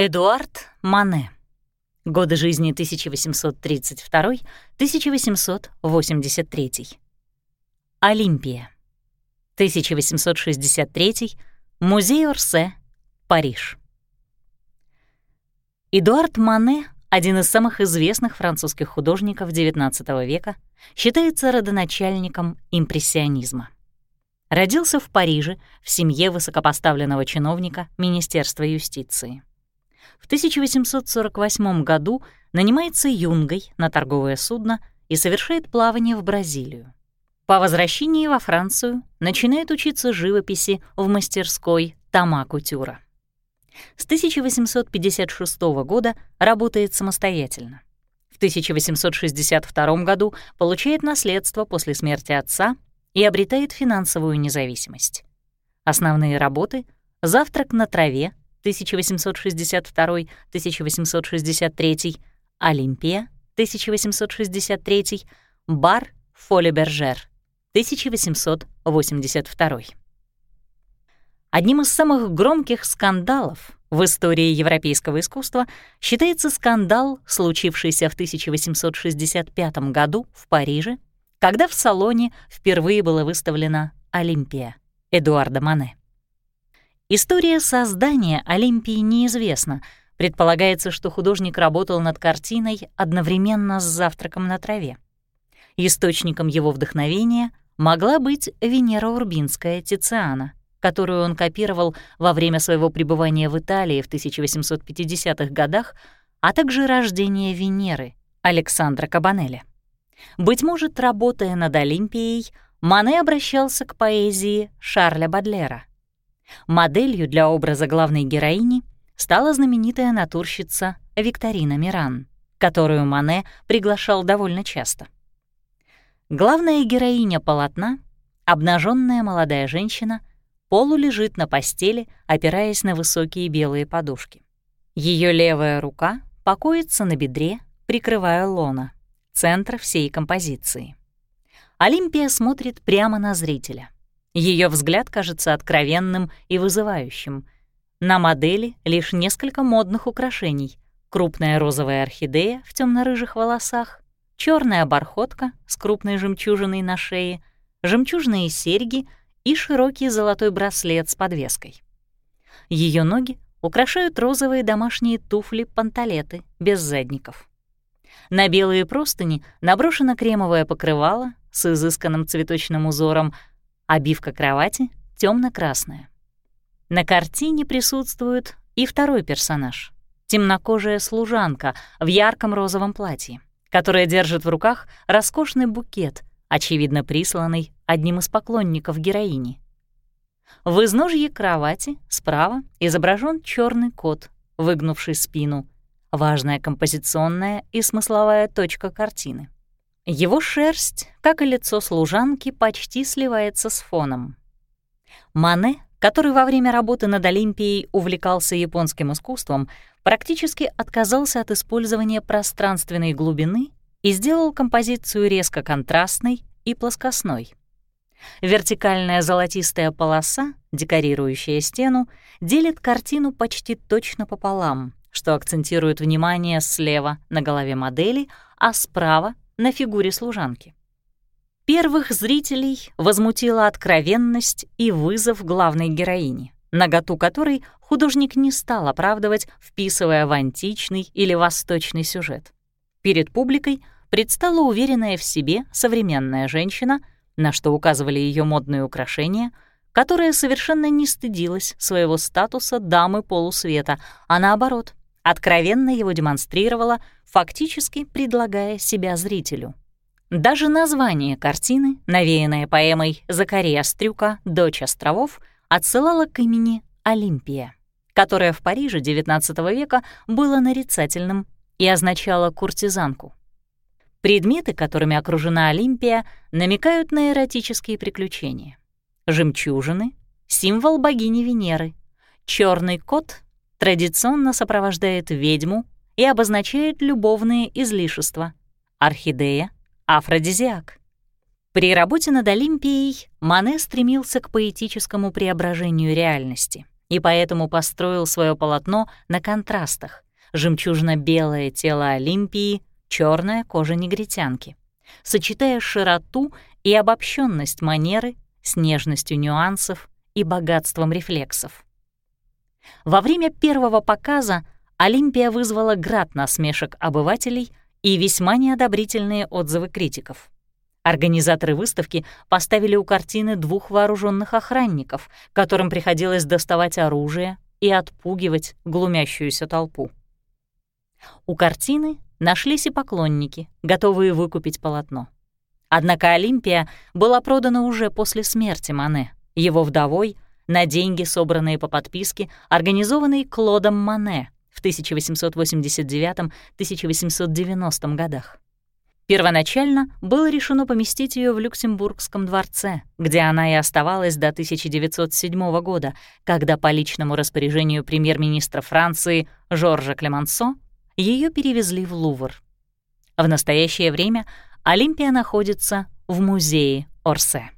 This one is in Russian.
Эдуард Мане. Годы жизни 1832-1883. Олимпия. 1863. Музей Орсе, Париж. Эдуард Мане, один из самых известных французских художников XIX века, считается родоначальником импрессионизма. Родился в Париже в семье высокопоставленного чиновника Министерства юстиции. В 1848 году нанимается юнгой на торговое судно и совершает плавание в Бразилию. По возвращении во Францию начинает учиться живописи в мастерской Тома Кутюра. С 1856 года работает самостоятельно. В 1862 году получает наследство после смерти отца и обретает финансовую независимость. Основные работы «Завтрак на траве» 1862-1863, Олимпия 1863, Бар Фоле-Бержер 1882. Одним из самых громких скандалов в истории европейского искусства считается скандал, случившийся в 1865 году в Париже, когда в салоне впервые была выставлена «Олимпия» Эдуарда Мане. История создания Олимпии неизвестна. Предполагается, что художник работал над картиной одновременно с «Завтраком на траве». Источником его вдохновения могла быть Венера Урбинская Тициана, которую он копировал во время своего пребывания в Италии в 1850-х годах, а также рождение Венеры Александра Кабанеля. Быть может, работая над Олимпией, Мане обращался к поэзии Шарля Бадлера. Моделью для образа главной героини стала знаменитая натурщица Викторина Миран, которую Мане приглашал довольно часто. Главная героиня полотна, обнаженная молодая женщина, полулежит на постели, опираясь на высокие белые подушки. Ее левая рука покоится на бедре, прикрывая лона, центр всей композиции. Олимпия смотрит прямо на зрителя — ее взгляд кажется откровенным и вызывающим. На модели лишь несколько модных украшений. Крупная розовая орхидея в темно рыжих волосах, черная бархотка с крупной жемчужиной на шее, жемчужные серьги и широкий золотой браслет с подвеской. Ее ноги украшают розовые домашние туфли-панталеты без задников. На белые простыни наброшено кремовое покрывало с изысканным цветочным узором, Обивка кровати темно-красная. На картине присутствует и второй персонаж — темнокожая служанка в ярком розовом платье, которая держит в руках роскошный букет, очевидно присланный одним из поклонников героини. В изножье кровати справа изображен черный кот, выгнувший спину, важная композиционная и смысловая точка картины. Его шерсть, как и лицо служанки, почти сливается с фоном. Мане, который во время работы над Олимпией увлекался японским искусством, практически отказался от использования пространственной глубины и сделал композицию резко контрастной и плоскостной. Вертикальная золотистая полоса, декорирующая стену, делит картину почти точно пополам, что акцентирует внимание слева на голове модели, а справа на фигуре служанки. Первых зрителей возмутила откровенность и вызов главной героини, наготу которой художник не стал оправдывать, вписывая в античный или восточный сюжет. Перед публикой предстала уверенная в себе современная женщина, на что указывали ее модные украшения, которая совершенно не стыдилась своего статуса дамы полусвета, а наоборот, откровенно его демонстрировала, фактически предлагая себя зрителю. Даже название картины, навеянное поэмой Закария Стрюка «Дочь островов», отсылало к имени Олимпия, которое в Париже XIX века было нарицательным и означало куртизанку. Предметы, которыми окружена Олимпия, намекают на эротические приключения. Жемчужины — символ богини Венеры, черный кот традиционно сопровождает ведьму и обозначает любовные излишества. Орхидея — афродизиак. При работе над Олимпией Мане стремился к поэтическому преображению реальности, и поэтому построил свое полотно на контрастах. Жемчужно-белое тело Олимпии, черная кожа негритянки, сочетая широту и обобщенность манеры с нежностью нюансов и богатством рефлексов. Во время первого показа Олимпия вызвала град насмешек обывателей и весьма неодобрительные отзывы критиков. Организаторы выставки поставили у картины двух вооруженных охранников, которым приходилось доставать оружие и отпугивать глумящуюся толпу. У картины нашлись и поклонники, готовые выкупить полотно. Однако Олимпия была продана уже после смерти Мане, его вдовой, на деньги, собранные по подписке, организованной Клодом Мане в 1889-1890 годах. Первоначально было решено поместить ее в Люксембургском дворце, где она и оставалась до 1907 года, когда по личному распоряжению премьер-министра Франции Жоржа Клемансо ее перевезли в Лувр. В настоящее время Олимпия находится в музее Орсе.